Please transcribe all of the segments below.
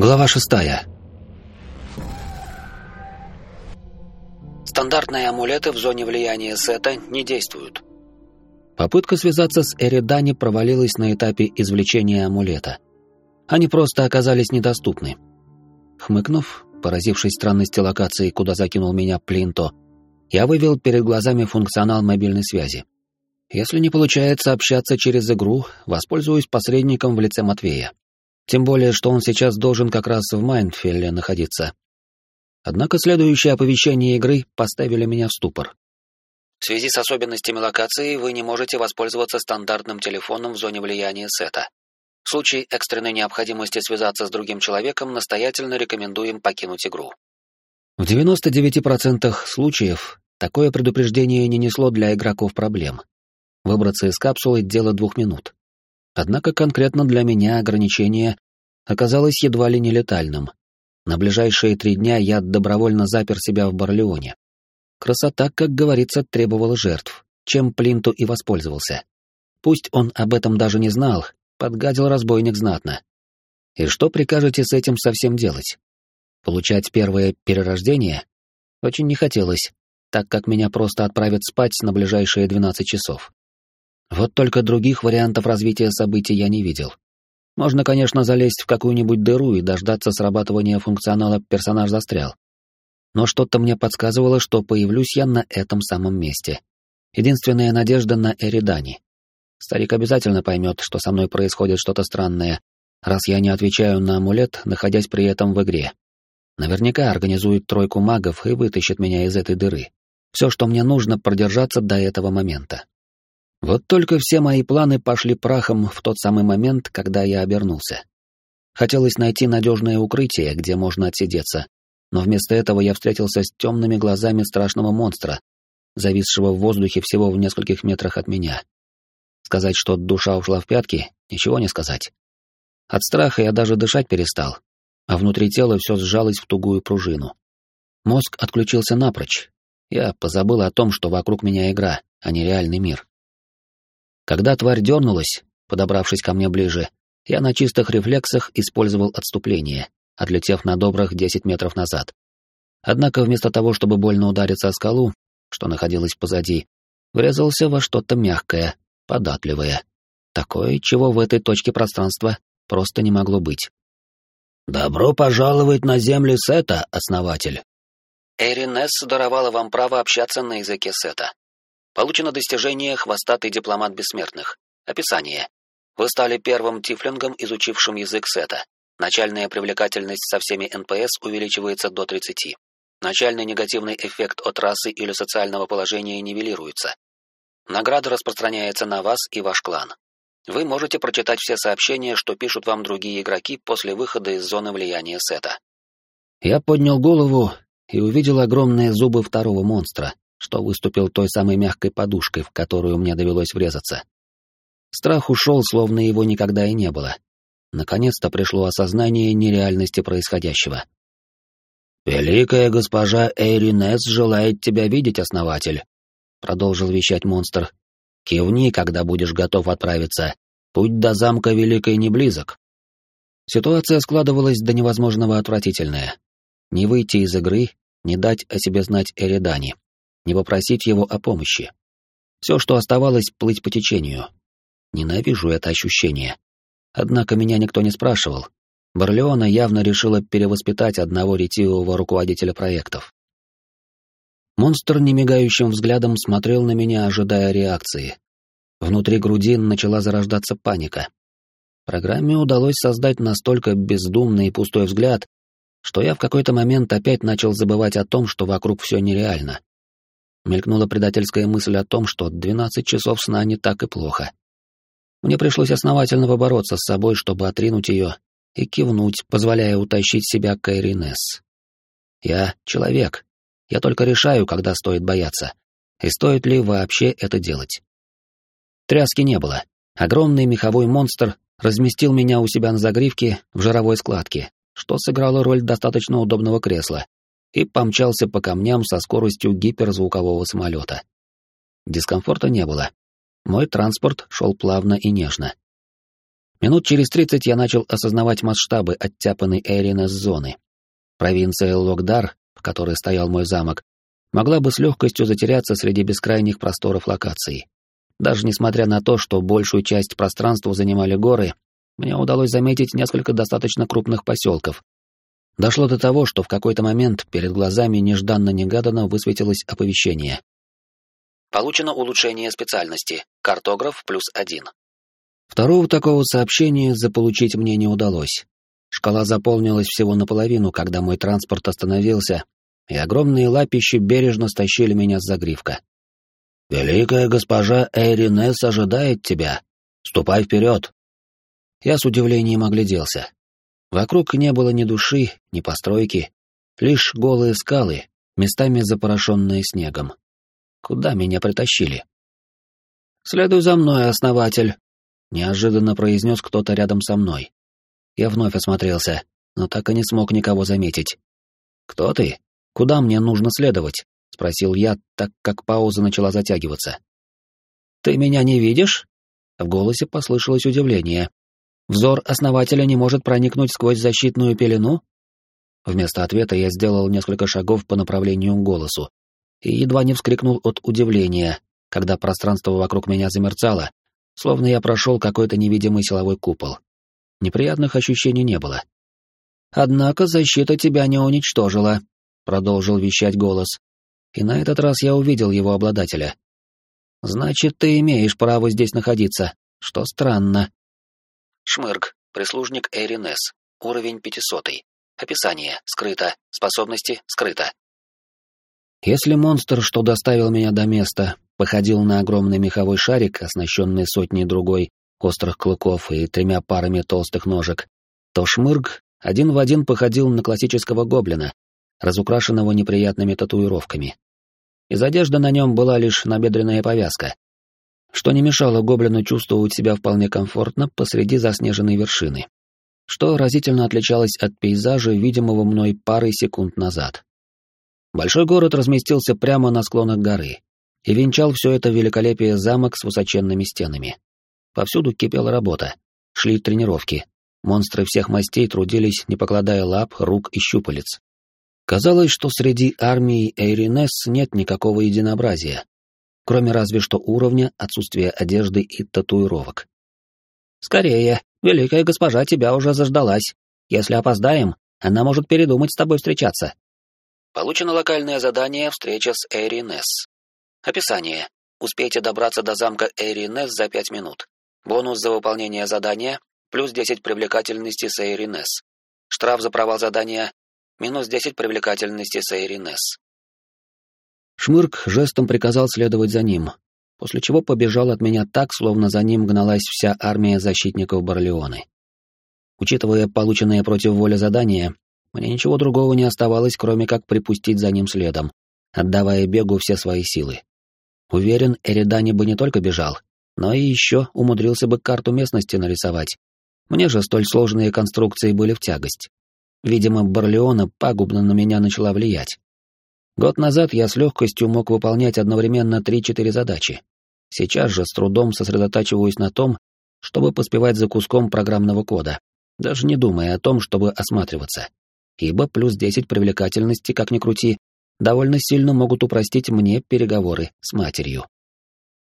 Глава шестая. Стандартные амулеты в зоне влияния сета не действуют. Попытка связаться с Эридани провалилась на этапе извлечения амулета. Они просто оказались недоступны. Хмыкнув, поразившись странности локации, куда закинул меня Плинто, я вывел перед глазами функционал мобильной связи. Если не получается общаться через игру, воспользуюсь посредником в лице Матвея. Тем более, что он сейчас должен как раз в Майндфелле находиться. Однако следующее оповещение игры поставили меня в ступор. В связи с особенностями локации вы не можете воспользоваться стандартным телефоном в зоне влияния сета. В случае экстренной необходимости связаться с другим человеком, настоятельно рекомендуем покинуть игру. В 99% случаев такое предупреждение не несло для игроков проблем. Выбраться из капсулы — дело двух минут. Однако конкретно для меня ограничение оказалось едва ли не летальным. На ближайшие три дня я добровольно запер себя в Барлеоне. Красота, как говорится, требовала жертв, чем Плинту и воспользовался. Пусть он об этом даже не знал, подгадил разбойник знатно. И что прикажете с этим совсем делать? Получать первое перерождение? Очень не хотелось, так как меня просто отправят спать на ближайшие 12 часов. Вот только других вариантов развития событий я не видел. Можно, конечно, залезть в какую-нибудь дыру и дождаться срабатывания функционала «персонаж застрял». Но что-то мне подсказывало, что появлюсь я на этом самом месте. Единственная надежда на Эридани. Старик обязательно поймет, что со мной происходит что-то странное, раз я не отвечаю на амулет, находясь при этом в игре. Наверняка организует тройку магов и вытащит меня из этой дыры. Все, что мне нужно, продержаться до этого момента. Вот только все мои планы пошли прахом в тот самый момент, когда я обернулся. Хотелось найти надежное укрытие, где можно отсидеться, но вместо этого я встретился с темными глазами страшного монстра, зависшего в воздухе всего в нескольких метрах от меня. Сказать, что душа ушла в пятки, ничего не сказать. От страха я даже дышать перестал, а внутри тела все сжалось в тугую пружину. Мозг отключился напрочь. Я позабыл о том, что вокруг меня игра, а не реальный мир. Когда тварь дернулась, подобравшись ко мне ближе, я на чистых рефлексах использовал отступление, отлетев на добрых 10 метров назад. Однако вместо того, чтобы больно удариться о скалу, что находилась позади, врезался во что-то мягкое, податливое. Такое, чего в этой точке пространства просто не могло быть. «Добро пожаловать на земли Сета, основатель!» Эринес даровала вам право общаться на языке Сета. Получено достижение «Хвостатый дипломат бессмертных». Описание. Вы стали первым тифлингом, изучившим язык сета. Начальная привлекательность со всеми НПС увеличивается до 30. Начальный негативный эффект от расы или социального положения нивелируется. Награда распространяется на вас и ваш клан. Вы можете прочитать все сообщения, что пишут вам другие игроки после выхода из зоны влияния сета. Я поднял голову и увидел огромные зубы второго монстра, что выступил той самой мягкой подушкой, в которую мне довелось врезаться. Страх ушел, словно его никогда и не было. Наконец-то пришло осознание нереальности происходящего. «Великая госпожа Эйринес желает тебя видеть, основатель», — продолжил вещать монстр. «Кивни, когда будешь готов отправиться. Путь до замка Великой не близок». Ситуация складывалась до невозможного отвратительная. Не выйти из игры, не дать о себе знать Эридани не попросить его о помощи. Все, что оставалось, плыть по течению. Ненавижу это ощущение. Однако меня никто не спрашивал. Барлеона явно решила перевоспитать одного ретивого руководителя проектов. Монстр немигающим взглядом смотрел на меня, ожидая реакции. Внутри груди начала зарождаться паника. Программе удалось создать настолько бездумный и пустой взгляд, что я в какой-то момент опять начал забывать о том, что вокруг все нереально мелькнула предательская мысль о том, что 12 часов сна не так и плохо. Мне пришлось основательно побороться с собой, чтобы отринуть ее и кивнуть, позволяя утащить себя к Эринес. Я человек. Я только решаю, когда стоит бояться. И стоит ли вообще это делать. Тряски не было. Огромный меховой монстр разместил меня у себя на загривке в жировой складке, что сыграло роль достаточно удобного кресла, и помчался по камням со скоростью гиперзвукового самолета. Дискомфорта не было. Мой транспорт шел плавно и нежно. Минут через тридцать я начал осознавать масштабы оттяпанной Эринес зоны. Провинция Логдар, в которой стоял мой замок, могла бы с легкостью затеряться среди бескрайних просторов локации. Даже несмотря на то, что большую часть пространства занимали горы, мне удалось заметить несколько достаточно крупных поселков. Дошло до того, что в какой-то момент перед глазами нежданно-негаданно высветилось оповещение. Получено улучшение специальности. Картограф плюс один. Второго такого сообщения заполучить мне не удалось. Шкала заполнилась всего наполовину, когда мой транспорт остановился, и огромные лапищи бережно стащили меня с загривка. «Великая госпожа Эйринес ожидает тебя. Ступай вперед!» Я с удивлением огляделся. Вокруг не было ни души, ни постройки, лишь голые скалы, местами запорошенные снегом. Куда меня притащили? «Следуй за мной, основатель», — неожиданно произнес кто-то рядом со мной. Я вновь осмотрелся, но так и не смог никого заметить. «Кто ты? Куда мне нужно следовать?» — спросил я, так как пауза начала затягиваться. «Ты меня не видишь?» В голосе послышалось удивление. «Взор основателя не может проникнуть сквозь защитную пелену?» Вместо ответа я сделал несколько шагов по направлению к голосу и едва не вскрикнул от удивления, когда пространство вокруг меня замерцало, словно я прошел какой-то невидимый силовой купол. Неприятных ощущений не было. «Однако защита тебя не уничтожила», — продолжил вещать голос. И на этот раз я увидел его обладателя. «Значит, ты имеешь право здесь находиться, что странно». Шмырк, прислужник Эринес, уровень пятисотый. Описание, скрыто, способности, скрыто. Если монстр, что доставил меня до места, походил на огромный меховой шарик, оснащенный сотней другой острых клыков и тремя парами толстых ножек, то шмырг один в один походил на классического гоблина, разукрашенного неприятными татуировками. Из одежды на нем была лишь набедренная повязка, что не мешало гоблину чувствовать себя вполне комфортно посреди заснеженной вершины, что разительно отличалось от пейзажа, видимого мной парой секунд назад. Большой город разместился прямо на склонах горы и венчал все это великолепие замок с высоченными стенами. Повсюду кипела работа, шли тренировки, монстры всех мастей трудились, не покладая лап, рук и щупалец. Казалось, что среди армии Эйринес нет никакого единообразия, кроме разве что уровня, отсутствия одежды и татуировок. «Скорее, великая госпожа тебя уже заждалась. Если опоздаем, она может передумать с тобой встречаться», Получено локальное задание «Встреча с Эри Несс». Описание. Успейте добраться до замка Эри Несс за 5 минут. Бонус за выполнение задания – плюс 10 привлекательности с Эри Несс. Штраф за провал задания – минус 10 привлекательности с Эри Несс. Шмырк жестом приказал следовать за ним, после чего побежал от меня так, словно за ним гналась вся армия защитников Барлеоны. Учитывая полученное против воли задание, мне ничего другого не оставалось, кроме как припустить за ним следом, отдавая бегу все свои силы. Уверен, Эридани бы не только бежал, но и еще умудрился бы карту местности нарисовать. Мне же столь сложные конструкции были в тягость. Видимо, Барлеона пагубно на меня начала влиять. Год назад я с легкостью мог выполнять одновременно три-четыре задачи. Сейчас же с трудом сосредотачиваюсь на том, чтобы поспевать за куском программного кода, даже не думая о том, чтобы осматриваться ибо плюс 10 привлекательности, как ни крути, довольно сильно могут упростить мне переговоры с матерью.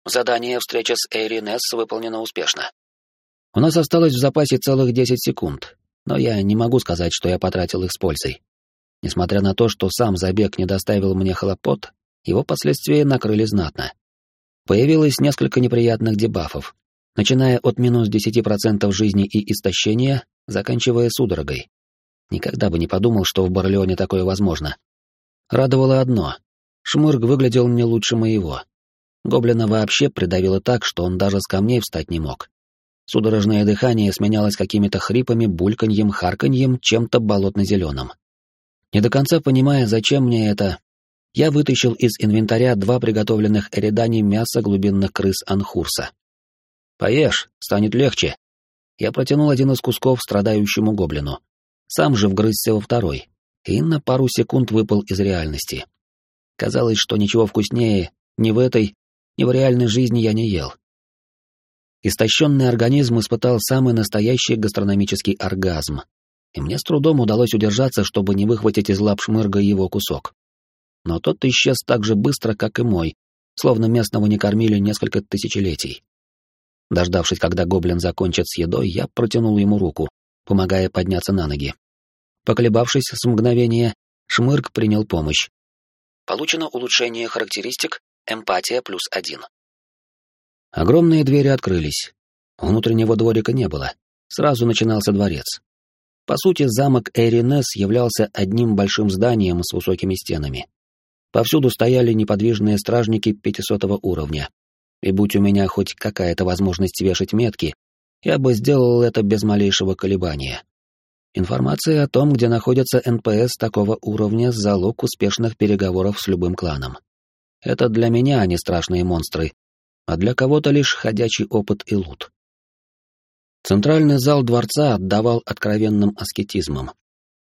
Задание «Встреча с Эйри Несс» выполнено успешно. У нас осталось в запасе целых 10 секунд, но я не могу сказать, что я потратил их с пользой. Несмотря на то, что сам забег не доставил мне хлопот, его последствия накрыли знатно. Появилось несколько неприятных дебафов, начиная от минус 10% жизни и истощения, заканчивая судорогой. Никогда бы не подумал, что в Барлеоне такое возможно. Радовало одно. Шмырг выглядел не лучше моего. Гоблина вообще придавило так, что он даже с камней встать не мог. Судорожное дыхание сменялось какими-то хрипами, бульканьем, харканьем, чем-то болотно-зеленым. Не до конца понимая, зачем мне это, я вытащил из инвентаря два приготовленных эридани мяса глубинных крыс Анхурса. «Поешь, станет легче». Я протянул один из кусков страдающему гоблину сам же вгрызся во второй и на пару секунд выпал из реальности. Казалось, что ничего вкуснее ни в этой, ни в реальной жизни я не ел. истощенный организм испытал самый настоящий гастрономический оргазм, и мне с трудом удалось удержаться, чтобы не выхватить из лап шмырга его кусок. Но тот исчез так же быстро, как и мой, словно местного не кормили несколько тысячелетий. Дождавшись, когда гоблин закончит с едой, я протянул ему руку, помогая подняться на ноги. Поколебавшись с мгновения, Шмырк принял помощь. Получено улучшение характеристик «Эмпатия плюс один». Огромные двери открылись. Внутреннего дворика не было. Сразу начинался дворец. По сути, замок Эринес являлся одним большим зданием с высокими стенами. Повсюду стояли неподвижные стражники 500 уровня. И будь у меня хоть какая-то возможность вешать метки, я бы сделал это без малейшего колебания. Информация о том, где находятся НПС такого уровня, залог успешных переговоров с любым кланом. Это для меня они страшные монстры, а для кого-то лишь ходячий опыт и лут. Центральный зал дворца отдавал откровенным аскетизмом.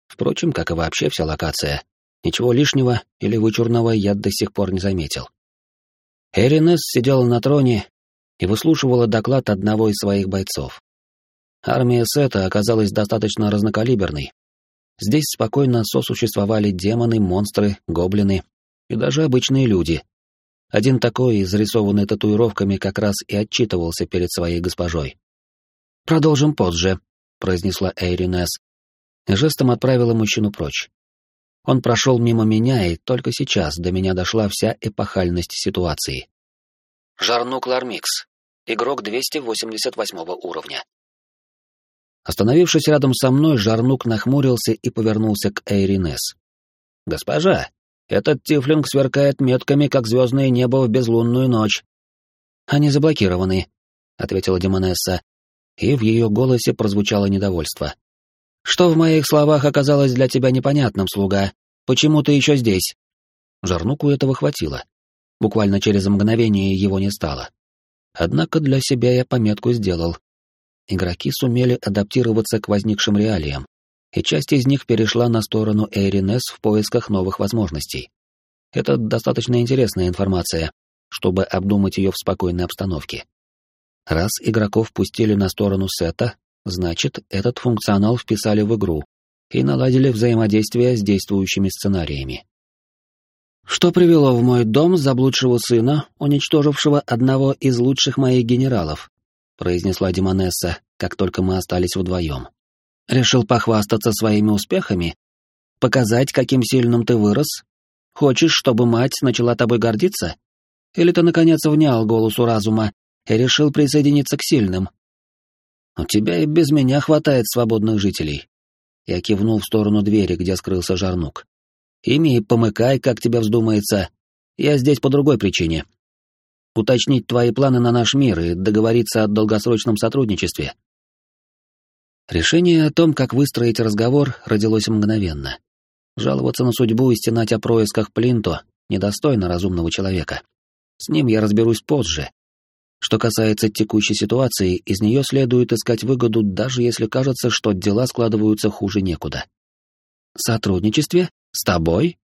Впрочем, как и вообще вся локация, ничего лишнего или вычурного я до сих пор не заметил. Эринес сидела на троне и выслушивала доклад одного из своих бойцов. Армия Сета оказалась достаточно разнокалиберной. Здесь спокойно сосуществовали демоны, монстры, гоблины и даже обычные люди. Один такой, изрисованный татуировками, как раз и отчитывался перед своей госпожой. «Продолжим позже», — произнесла Эйринес, и жестом отправила мужчину прочь. Он прошел мимо меня, и только сейчас до меня дошла вся эпохальность ситуации. Жарнук Лармикс. Игрок 288 уровня. Остановившись рядом со мной, Жарнук нахмурился и повернулся к Эйринес. «Госпожа, этот тифлинг сверкает метками, как звездное небо в безлунную ночь». «Они заблокированы», — ответила Демонесса, и в ее голосе прозвучало недовольство. «Что в моих словах оказалось для тебя непонятным, слуга? Почему ты еще здесь?» Жарнуку этого хватило. Буквально через мгновение его не стало. Однако для себя я пометку сделал, игроки сумели адаптироваться к возникшим реалиям, и часть из них перешла на сторону Эйринес в поисках новых возможностей. Это достаточно интересная информация, чтобы обдумать ее в спокойной обстановке. Раз игроков пустили на сторону сета, значит, этот функционал вписали в игру и наладили взаимодействие с действующими сценариями. Что привело в мой дом заблудшего сына, уничтожившего одного из лучших моих генералов, произнесла Демонесса, как только мы остались вдвоем. Решил похвастаться своими успехами? Показать, каким сильным ты вырос? Хочешь, чтобы мать начала тобой гордиться? Или ты, наконец, внял голосу разума и решил присоединиться к сильным? У тебя и без меня хватает свободных жителей. Я кивнул в сторону двери, где скрылся Жарнук. Ими и помыкай, как тебе вздумается. Я здесь по другой причине уточнить твои планы на наш мир и договориться о долгосрочном сотрудничестве. Решение о том, как выстроить разговор, родилось мгновенно. Жаловаться на судьбу и стенать о происках Плинто недостойно разумного человека. С ним я разберусь позже. Что касается текущей ситуации, из нее следует искать выгоду, даже если кажется, что дела складываются хуже некуда. «Сотрудничестве? С тобой?»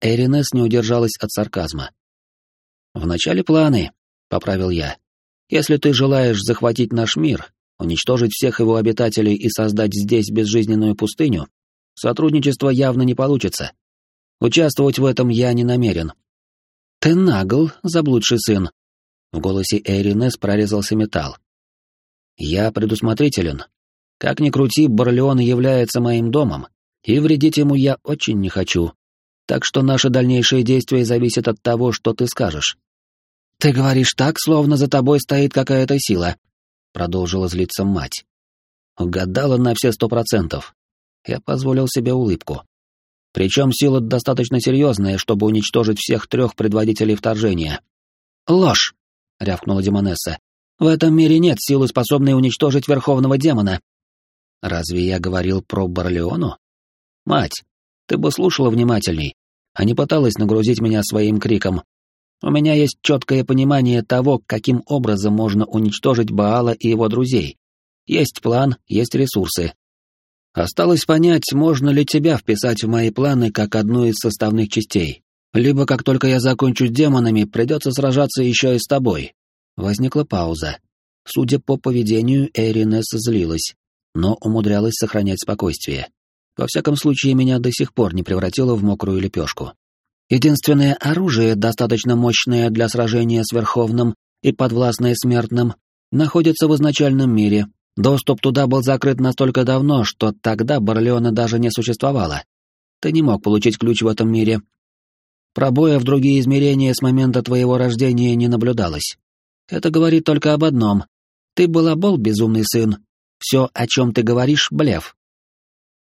Эринес не удержалась от сарказма. «Вначале планы», — поправил я. «Если ты желаешь захватить наш мир, уничтожить всех его обитателей и создать здесь безжизненную пустыню, сотрудничество явно не получится. Участвовать в этом я не намерен». «Ты нагл, заблудший сын», — в голосе Эринес прорезался металл. «Я предусмотрителен. Как ни крути, Барлеон является моим домом, и вредить ему я очень не хочу, так что наши дальнейшие действия зависят от того, что ты скажешь. Ты говоришь так, словно за тобой стоит какая-то сила, продолжила злиться мать. Угадала на все сто процентов. Я позволил себе улыбку. Причем сила достаточно серьезная, чтобы уничтожить всех трех предводителей вторжения. Ложь, рявкнула Демонесса. В этом мире нет силы, способной уничтожить верховного демона. Разве я говорил про Барлеону? Мать, ты бы слушала внимательней а не пыталась нагрузить меня своим криком. У меня есть четкое понимание того, каким образом можно уничтожить Баала и его друзей. Есть план, есть ресурсы. Осталось понять, можно ли тебя вписать в мои планы как одну из составных частей. Либо, как только я закончу с демонами, придется сражаться еще и с тобой. Возникла пауза. Судя по поведению, Эринес злилась, но умудрялась сохранять спокойствие. Во всяком случае, меня до сих пор не превратило в мокрую лепешку. Единственное оружие, достаточно мощное для сражения с Верховным и подвластное смертным, находится в изначальном мире. Доступ туда был закрыт настолько давно, что тогда Барлеона даже не существовало. Ты не мог получить ключ в этом мире. Пробоя в другие измерения с момента твоего рождения не наблюдалось. Это говорит только об одном. Ты балабол, безумный сын. Все, о чем ты говоришь, блеф.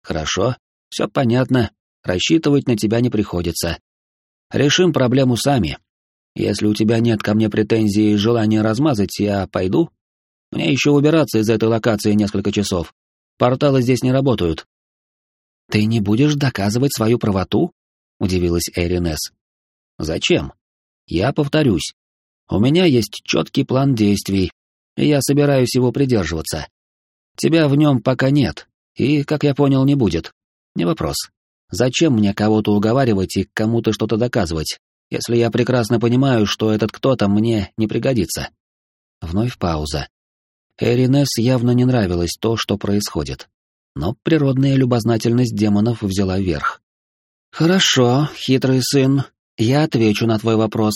Хорошо, все понятно. Рассчитывать на тебя не приходится. Решим проблему сами. Если у тебя нет ко мне претензий и желания размазать, я пойду. Мне еще убираться из этой локации несколько часов. Порталы здесь не работают. Ты не будешь доказывать свою правоту? Удивилась Эринес. Зачем? Я повторюсь. У меня есть четкий план действий, и я собираюсь его придерживаться. Тебя в нем пока нет, и, как я понял, не будет. Не вопрос. Зачем мне кого-то уговаривать и кому-то что-то доказывать, если я прекрасно понимаю, что этот кто-то мне не пригодится? Вновь пауза. Эринес явно не нравилось то, что происходит. Но природная любознательность демонов взяла верх. «Хорошо, хитрый сын, я отвечу на твой вопрос.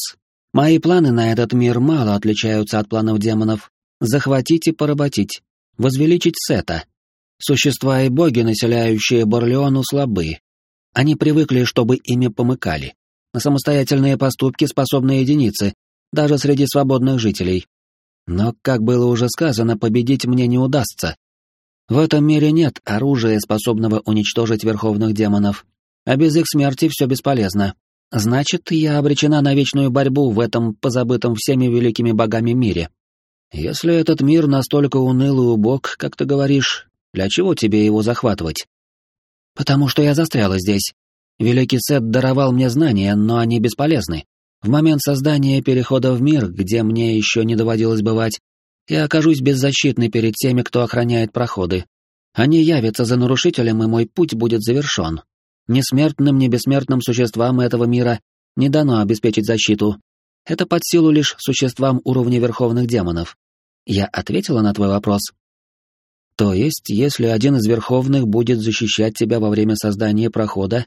Мои планы на этот мир мало отличаются от планов демонов. Захватить и поработить, возвеличить Сета. Существа и боги, населяющие Борлеону, слабы. Они привыкли, чтобы ими помыкали. На самостоятельные поступки способны единицы, даже среди свободных жителей. Но, как было уже сказано, победить мне не удастся. В этом мире нет оружия, способного уничтожить верховных демонов, а без их смерти все бесполезно. Значит, я обречена на вечную борьбу в этом позабытом всеми великими богами мире. Если этот мир настолько уныл и убог, как ты говоришь, для чего тебе его захватывать? Потому что я застряла здесь. Великий Сет даровал мне знания, но они бесполезны. В момент создания перехода в мир, где мне еще не доводилось бывать, я окажусь беззащитной перед теми, кто охраняет проходы. Они явятся за нарушителем, и мой путь будет завершен. Ни смертным, бессмертным существам этого мира не дано обеспечить защиту. Это под силу лишь существам уровня верховных демонов. Я ответила на твой вопрос. То есть, если один из верховных будет защищать тебя во время создания прохода,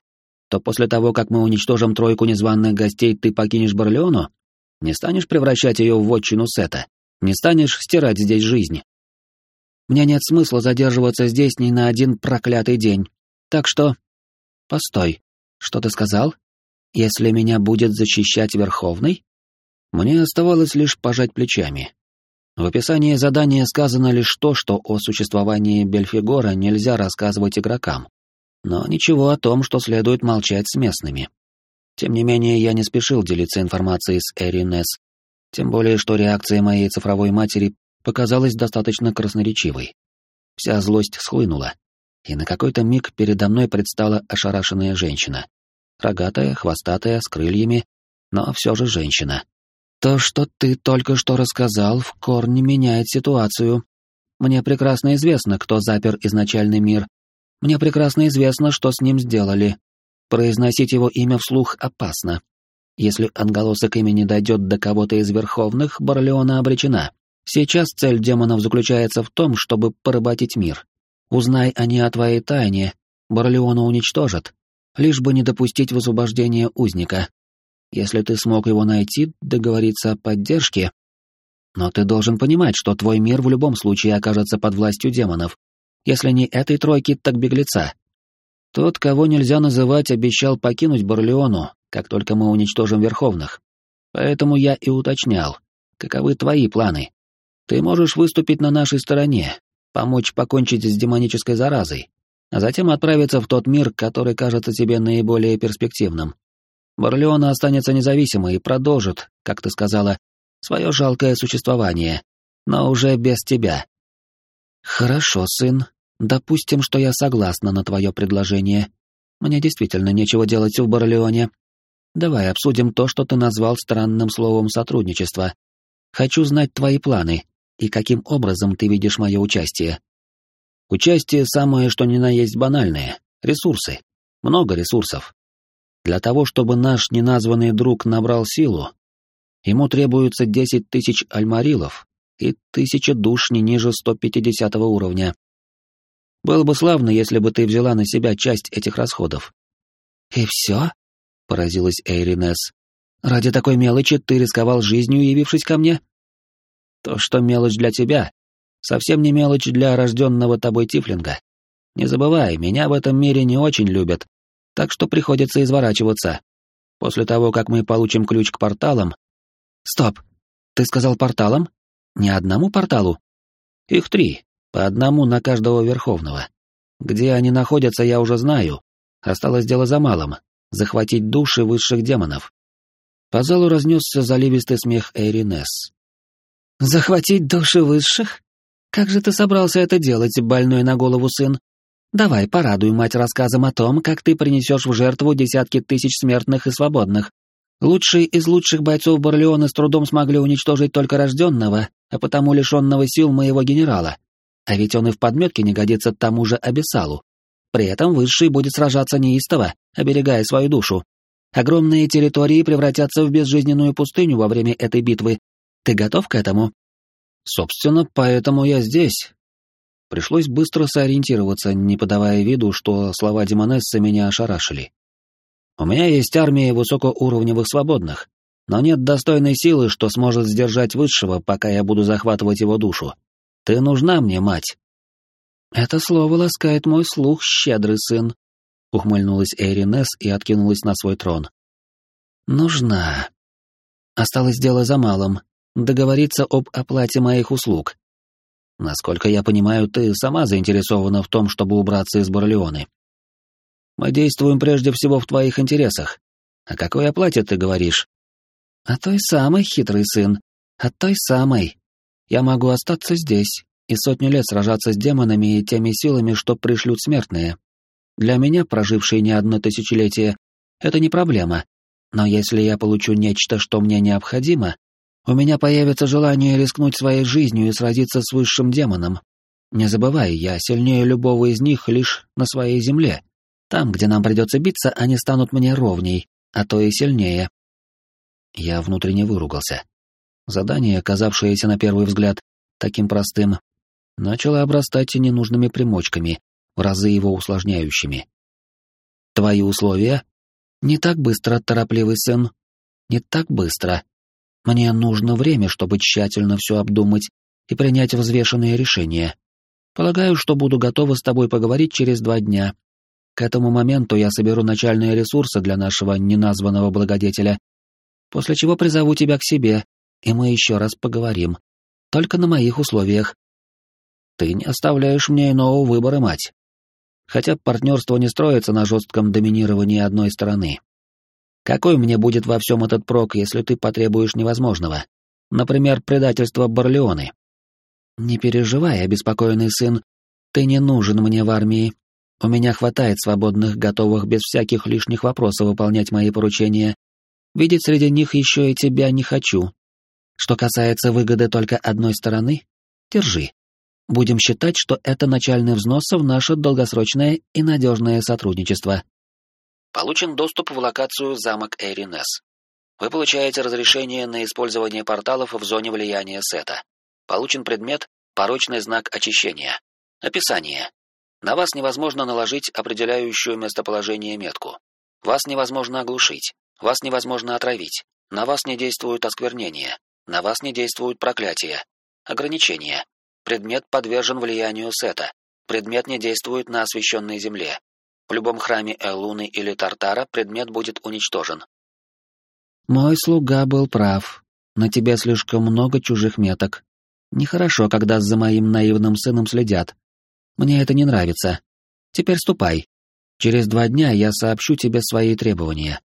то после того, как мы уничтожим тройку незваных гостей, ты покинешь Барлеону? Не станешь превращать ее в вотчину Сета? Не станешь стирать здесь жизнь? Мне нет смысла задерживаться здесь ни на один проклятый день. Так что... Постой. Что ты сказал? Если меня будет защищать Верховный? Мне оставалось лишь пожать плечами. В описании задания сказано лишь то, что о существовании Бельфигора нельзя рассказывать игрокам но ничего о том, что следует молчать с местными. Тем не менее, я не спешил делиться информацией с Эри Несс, тем более, что реакция моей цифровой матери показалась достаточно красноречивой. Вся злость схлынула, и на какой-то миг передо мной предстала ошарашенная женщина. Рогатая, хвостатая, с крыльями, но все же женщина. То, что ты только что рассказал, в корне меняет ситуацию. Мне прекрасно известно, кто запер изначальный мир мне прекрасно известно, что с ним сделали. Произносить его имя вслух опасно. Если отголосок имени дойдет до кого-то из верховных, Барлеона обречена. Сейчас цель демонов заключается в том, чтобы поработить мир. Узнай они о твоей тайне, Барлеона уничтожат, лишь бы не допустить высвобождения узника. Если ты смог его найти, договориться о поддержке. Но ты должен понимать, что твой мир в любом случае окажется под властью демонов, если не этой тройки, так беглеца. Тот, кого нельзя называть, обещал покинуть Барлеону, как только мы уничтожим Верховных. Поэтому я и уточнял, каковы твои планы. Ты можешь выступить на нашей стороне, помочь покончить с демонической заразой, а затем отправиться в тот мир, который кажется тебе наиболее перспективным. Барлеона останется независимой и продолжит, как ты сказала, свое жалкое существование, но уже без тебя. «Хорошо, сын. Допустим, что я согласна на твое предложение. Мне действительно нечего делать в Барлеоне. Давай обсудим то, что ты назвал странным словом сотрудничество. Хочу знать твои планы и каким образом ты видишь мое участие». Участие самое, что ни на есть банальное. Ресурсы. Много ресурсов. Для того, чтобы наш неназванный друг набрал силу, ему требуется десять тысяч альмарилов, и тысяча душ не ниже 150 уровня. Было бы славно, если бы ты взяла на себя часть этих расходов. И все? поразилась Эйринес. Ради такой мелочи ты рисковал жизнью, явившись ко мне? То, что мелочь для тебя, совсем не мелочь для рожденного тобой Тифлинга. Не забывай, меня в этом мире не очень любят, так что приходится изворачиваться. После того, как мы получим ключ к порталам... Стоп, ты сказал порталам? Не одному порталу? Их три, по одному на каждого Верховного. Где они находятся, я уже знаю. Осталось дело за малым — захватить души высших демонов. По залу разнесся заливистый смех Эйринес. «Захватить души высших? Как же ты собрался это делать, больной на голову сын? Давай, порадуй мать рассказом о том, как ты принесешь в жертву десятки тысяч смертных и свободных. Лучшие из лучших бойцов Барлеона с трудом смогли уничтожить только рожденного, а потому лишенного сил моего генерала. А ведь он и в подметке не годится тому же Абиссалу. При этом Высший будет сражаться неистово, оберегая свою душу. Огромные территории превратятся в безжизненную пустыню во время этой битвы. Ты готов к этому? Собственно, поэтому я здесь. Пришлось быстро сориентироваться, не подавая виду, что слова Демонессы меня ошарашили. У меня есть армия высокоуровневых свободных, но нет достойной силы, что сможет сдержать высшего, пока я буду захватывать его душу. Ты нужна мне, мать. Это слово ласкает мой слух, щедрый сын, ухмыльнулась Эйринес и откинулась на свой трон. Нужна. Осталось дело за малым договориться об оплате моих услуг. Насколько я понимаю, ты сама заинтересована в том, чтобы убраться из Барлеоны. Мы действуем прежде всего в твоих интересах. О какой оплате ты говоришь? О той самой, хитрый сын, о той самой. Я могу остаться здесь и сотню лет сражаться с демонами и теми силами, что пришлют смертные. Для меня, прожившие не одно тысячелетие, это не проблема. Но если я получу нечто, что мне необходимо, у меня появится желание рискнуть своей жизнью и сразиться с высшим демоном. Не забывай, я сильнее любого из них лишь на своей земле. Там, где нам придется биться, они станут мне ровней, а то и сильнее. Я внутренне выругался. Задание, казавшееся на первый взгляд таким простым, начало обрастать ненужными примочками, в разы его усложняющими. Твои условия? Не так быстро, торопливый сын. Не так быстро. Мне нужно время, чтобы тщательно все обдумать и принять взвешенные решения. Полагаю, что буду готова с тобой поговорить через два дня. К этому моменту я соберу начальные ресурсы для нашего неназванного благодетеля, после чего призову тебя к себе, и мы еще раз поговорим. Только на моих условиях. Ты не оставляешь мне иного выбора, мать. Хотя партнерство не строится на жестком доминировании одной стороны. Какой мне будет во всем этот прок, если ты потребуешь невозможного? Например, предательство Барлеоны. Не переживай, обеспокоенный сын, ты не нужен мне в армии. У меня хватает свободных, готовых без всяких лишних вопросов выполнять мои поручения. Видеть среди них еще и тебя не хочу. Что касается выгоды только одной стороны, держи. Будем считать, что это начальный взнос в наше долгосрочное и надежное сотрудничество. Получен доступ в локацию замок Эринес. Вы получаете разрешение на использование порталов в зоне влияния сета. Получен предмет «Порочный знак очищения». Описание. На вас невозможно наложить определяющую местоположение метку. Вас невозможно оглушить. Вас невозможно отравить. На вас не действуют осквернения. На вас не действуют проклятия. Ограничения. Предмет подвержен влиянию сета. Предмет не действует на освещенной земле. В любом храме Элуны или Тартара предмет будет уничтожен. Мой слуга был прав. На тебе слишком много чужих меток. Нехорошо, когда за моим наивным сыном следят. Мне это не нравится. Теперь ступай. Через два дня я сообщу тебе свои требования.